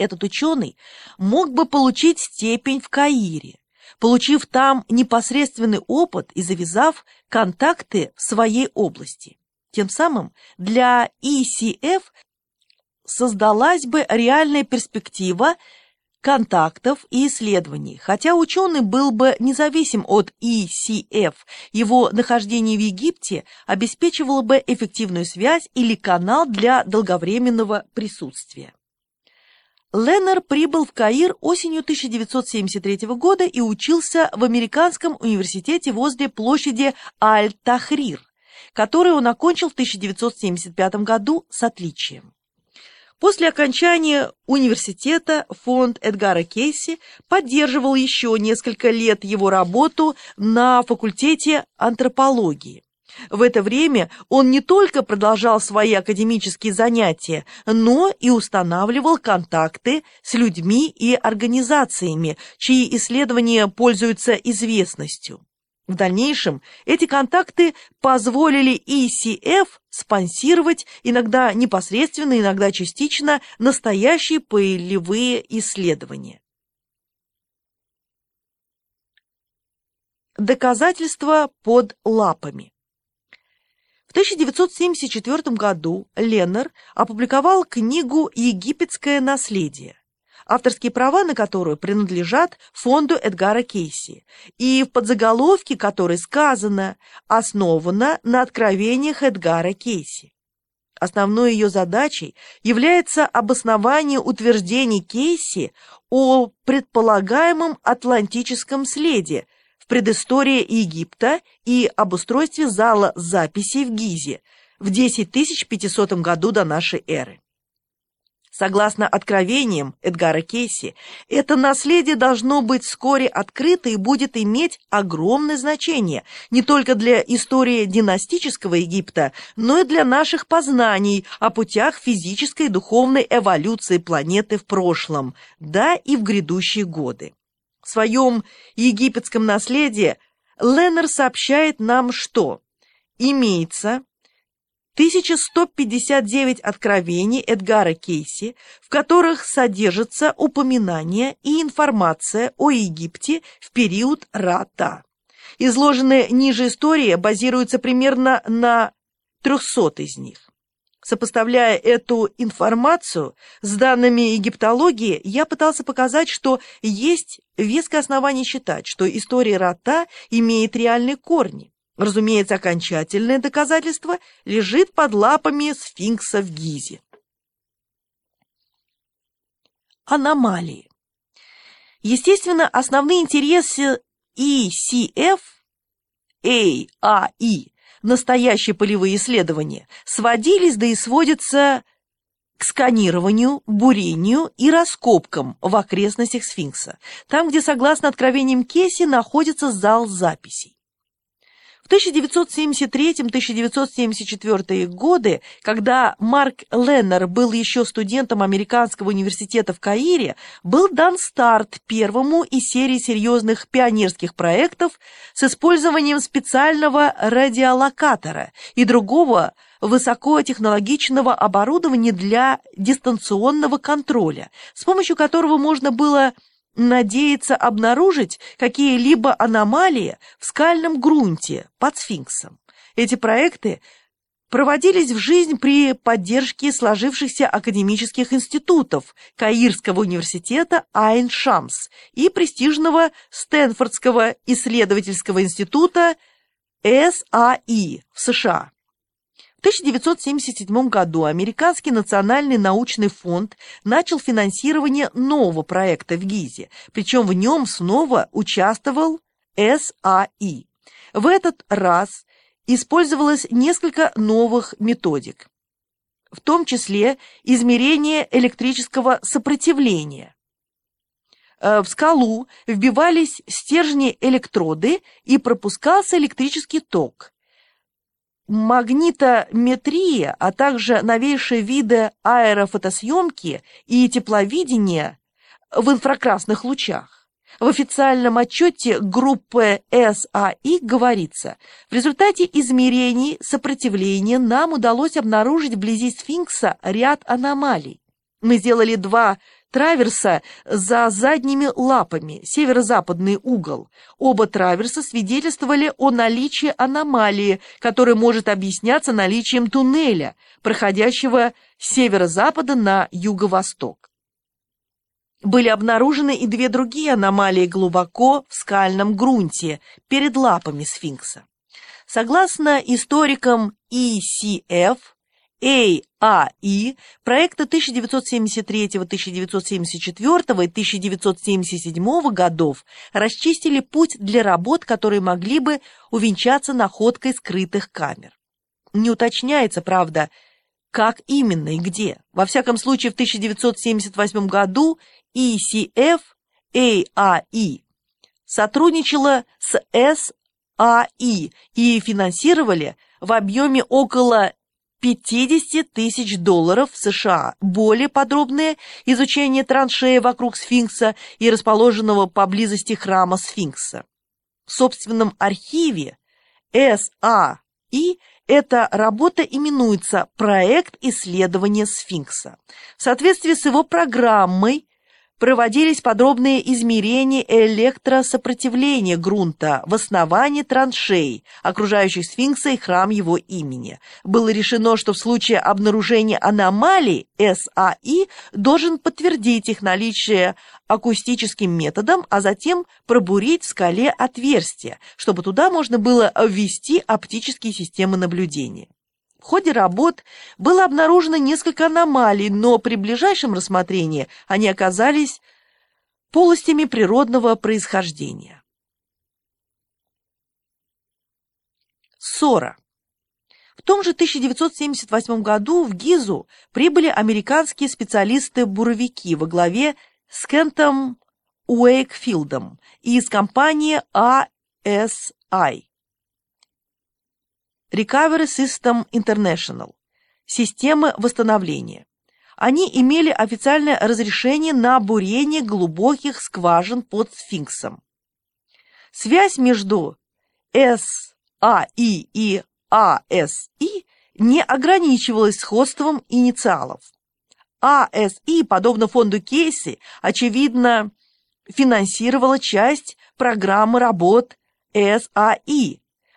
Этот ученый мог бы получить степень в Каире, получив там непосредственный опыт и завязав контакты в своей области. Тем самым для ECF создалась бы реальная перспектива контактов и исследований. Хотя ученый был бы независим от ECF, его нахождение в Египте обеспечивало бы эффективную связь или канал для долговременного присутствия. Леннер прибыл в Каир осенью 1973 года и учился в Американском университете возле площади Аль-Тахрир, который он окончил в 1975 году с отличием. После окончания университета фонд Эдгара Кейси поддерживал еще несколько лет его работу на факультете антропологии. В это время он не только продолжал свои академические занятия, но и устанавливал контакты с людьми и организациями, чьи исследования пользуются известностью. В дальнейшем эти контакты позволили ECF спонсировать иногда непосредственно, иногда частично настоящие полевые исследования. Доказательства под лапами. В 1974 году Леннер опубликовал книгу «Египетское наследие», авторские права на которую принадлежат фонду Эдгара Кейси, и в подзаголовке которой сказано «основана на откровениях Эдгара Кейси». Основной ее задачей является обоснование утверждений Кейси о предполагаемом атлантическом следе в предыстории Египта и об устройстве зала записей в Гизе в 10500 году до нашей эры. Согласно откровениям Эдгара Кейси, это наследие должно быть вскоре открыто и будет иметь огромное значение не только для истории династического Египта, но и для наших познаний о путях физической и духовной эволюции планеты в прошлом, да и в грядущие годы. В своем египетском наследии Леннер сообщает нам, что имеется 1159 откровений Эдгара Кейси, в которых содержится упоминание и информация о Египте в период Рата. Изложенная ниже история базируется примерно на 300 из них. Сопоставляя эту информацию с данными египтологии, я пытался показать, что есть веское основание считать, что история Рата имеет реальные корни. Разумеется, окончательное доказательство лежит под лапами сфинкса в Гизе. Аномалии. Естественно, основные интересы ECF, AAI, настоящие полевые исследования, сводились да и сводятся к сканированию, бурению и раскопкам в окрестностях сфинкса, там, где, согласно откровениям Кейси, находится зал записей. В 1973-1974 годы, когда Марк Леннер был еще студентом Американского университета в Каире, был дан старт первому из серии серьезных пионерских проектов с использованием специального радиолокатора и другого высокотехнологичного оборудования для дистанционного контроля, с помощью которого можно было надеется обнаружить какие-либо аномалии в скальном грунте под сфинксом. Эти проекты проводились в жизнь при поддержке сложившихся академических институтов Каирского университета Айн-Шамс и престижного Стэнфордского исследовательского института САИ в США. В 1977 году Американский национальный научный фонд начал финансирование нового проекта в Гизе, причем в нем снова участвовал САИ. В этот раз использовалось несколько новых методик, в том числе измерение электрического сопротивления. Э, в скалу вбивались стержни электроды и пропускался электрический ток. Магнитометрия, а также новейшие виды аэрофотосъемки и тепловидения в инфракрасных лучах. В официальном отчете группы САИ говорится, в результате измерений сопротивления нам удалось обнаружить вблизи сфинкса ряд аномалий. Мы сделали два траверса за задними лапами, северо-западный угол. Оба траверса свидетельствовали о наличии аномалии, которая может объясняться наличием туннеля, проходящего с северо-запада на юго-восток. Были обнаружены и две другие аномалии глубоко в скальном грунте перед лапами сфинкса. Согласно историкам ECF, AAI проекта 1973, 1974 и 1977 годов расчистили путь для работ, которые могли бы увенчаться находкой скрытых камер. Не уточняется, правда, как именно и где. Во всяком случае, в 1978 году ECF AAI сотрудничала с SAI и финансировали в объеме около 50 тысяч долларов США. Более подробное изучение траншеи вокруг сфинкса и расположенного поблизости храма сфинкса. В собственном архиве САИ эта работа именуется «Проект исследования сфинкса». В соответствии с его программой проводились подробные измерения электросопротивления грунта в основании траншей, окружающих сфинкса и храм его имени. Было решено, что в случае обнаружения аномалий САИ должен подтвердить их наличие акустическим методом, а затем пробурить в скале отверстие, чтобы туда можно было ввести оптические системы наблюдения. В ходе работ было обнаружено несколько аномалий, но при ближайшем рассмотрении они оказались полостями природного происхождения. Ссора. В том же 1978 году в Гизу прибыли американские специалисты-буровики во главе с Кентом Уэйкфилдом из компании ASI. Recovery System International, системы восстановления. Они имели официальное разрешение на бурение глубоких скважин под сфинксом. Связь между САИ и АСИ не ограничивалась сходством инициалов. АСИ, подобно фонду Кейси, очевидно, финансировала часть программы работ Э,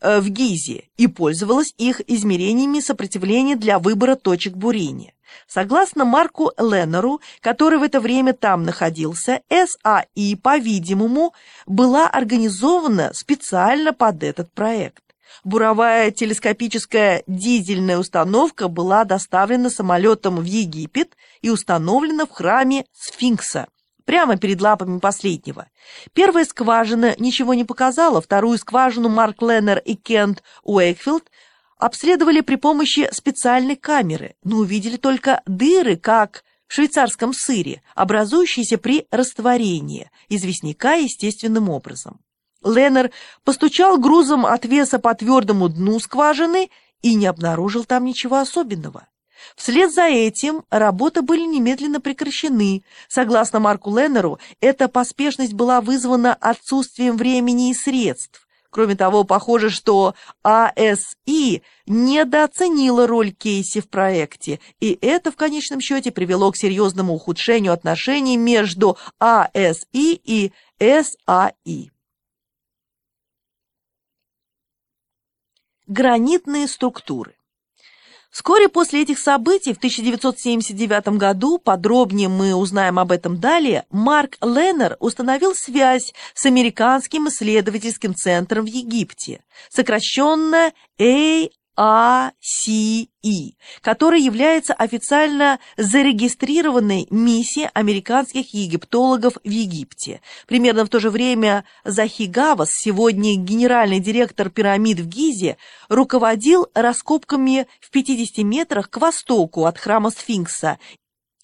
в Гизе и пользовалась их измерениями сопротивления для выбора точек бурения. Согласно Марку Леннеру, который в это время там находился, САИ, по-видимому, была организована специально под этот проект. Буровая телескопическая дизельная установка была доставлена самолетом в Египет и установлена в храме Сфинкса, прямо перед лапами последнего. Первая скважина ничего не показала, вторую скважину Марк Леннер и Кент Уэйкфилд обследовали при помощи специальной камеры, но увидели только дыры, как в швейцарском сыре, образующиеся при растворении известняка естественным образом. Леннер постучал грузом от веса по твердому дну скважины и не обнаружил там ничего особенного. Вслед за этим работы были немедленно прекращены. Согласно Марку Леннеру, эта поспешность была вызвана отсутствием времени и средств. Кроме того, похоже, что АСИ недооценила роль Кейси в проекте, и это в конечном счете привело к серьезному ухудшению отношений между АСИ и САИ. Гранитные структуры Вскоре после этих событий, в 1979 году, подробнее мы узнаем об этом далее, Марк Леннер установил связь с американским исследовательским центром в Египте, сокращенно ACE, который является официально зарегистрированной миссией американских египтологов в Египте. Примерно в то же время Захи Гавас, сегодня генеральный директор пирамид в Гизе, руководил раскопками в 50 метрах к востоку от храма Сфинкса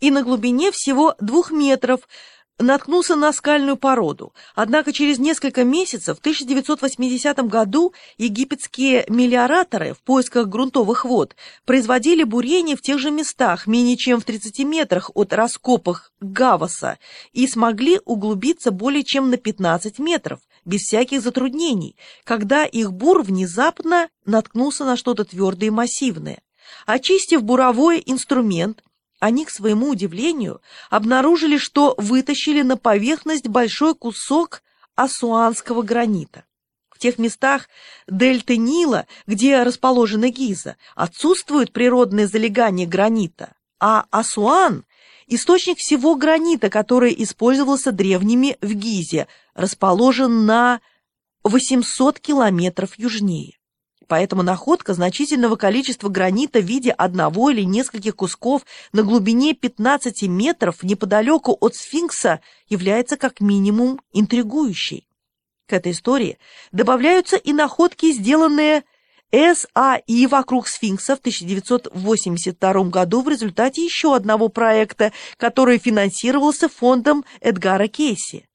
и на глубине всего двух метров – наткнулся на скальную породу. Однако через несколько месяцев, в 1980 году, египетские мелиораторы в поисках грунтовых вод производили бурение в тех же местах, менее чем в 30 метрах от раскопок Гаваса, и смогли углубиться более чем на 15 метров, без всяких затруднений, когда их бур внезапно наткнулся на что-то твердое и массивное. Очистив буровой инструмент, Они, к своему удивлению, обнаружили, что вытащили на поверхность большой кусок асуанского гранита. В тех местах дельты Нила, где расположена Гиза, отсутствует природное залегание гранита, а Асуан – источник всего гранита, который использовался древними в Гизе, расположен на 800 километров южнее. Поэтому находка значительного количества гранита в виде одного или нескольких кусков на глубине 15 метров неподалеку от сфинкса является как минимум интригующей. К этой истории добавляются и находки, сделанные САИ вокруг сфинкса в 1982 году в результате еще одного проекта, который финансировался фондом Эдгара Кейси.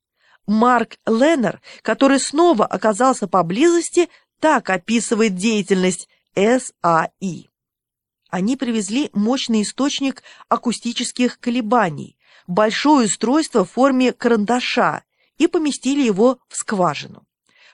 Марк Леннер, который снова оказался поблизости, так описывает деятельность САИ. Они привезли мощный источник акустических колебаний, большое устройство в форме карандаша и поместили его в скважину.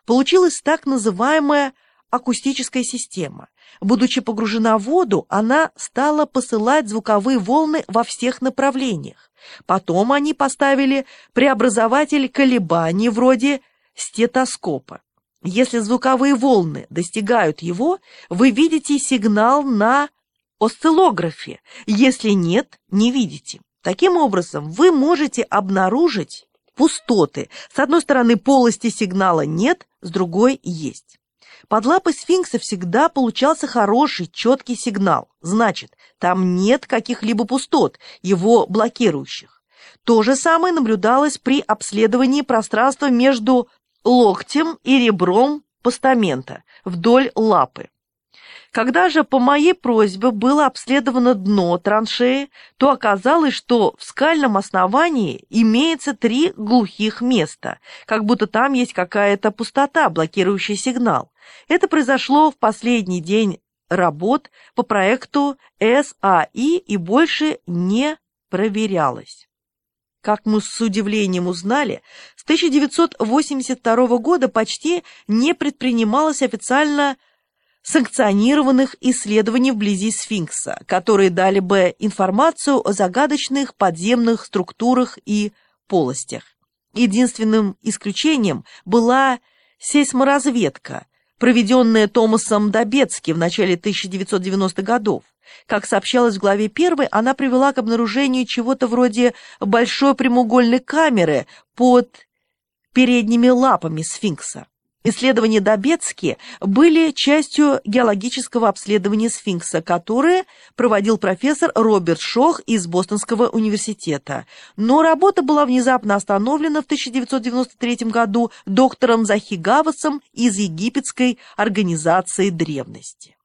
Получилась так называемая акустическая система. Будучи погружена в воду, она стала посылать звуковые волны во всех направлениях. Потом они поставили преобразователь колебаний вроде стетоскопа. Если звуковые волны достигают его, вы видите сигнал на осциллографе. Если нет, не видите. Таким образом, вы можете обнаружить пустоты. С одной стороны, полости сигнала нет, с другой есть. Под лапой сфинкса всегда получался хороший, четкий сигнал. Значит, там нет каких-либо пустот, его блокирующих. То же самое наблюдалось при обследовании пространства между локтем и ребром постамента вдоль лапы. Когда же по моей просьбе было обследовано дно траншеи, то оказалось, что в скальном основании имеется три глухих места, как будто там есть какая-то пустота, блокирующая сигнал. Это произошло в последний день работ по проекту САИ и больше не проверялось. Как мы с удивлением узнали, с 1982 года почти не предпринималось официально санкционированных исследований вблизи сфинкса, которые дали бы информацию о загадочных подземных структурах и полостях. Единственным исключением была сейсморазведка, проведенная Томасом Добецки в начале 1990-х годов. Как сообщалось в главе 1, она привела к обнаружению чего-то вроде большой прямоугольной камеры под передними лапами сфинкса. Исследования Добецки были частью геологического обследования сфинкса, которое проводил профессор Роберт Шох из Бостонского университета. Но работа была внезапно остановлена в 1993 году доктором Захигавасом из египетской организации древности.